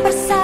bersama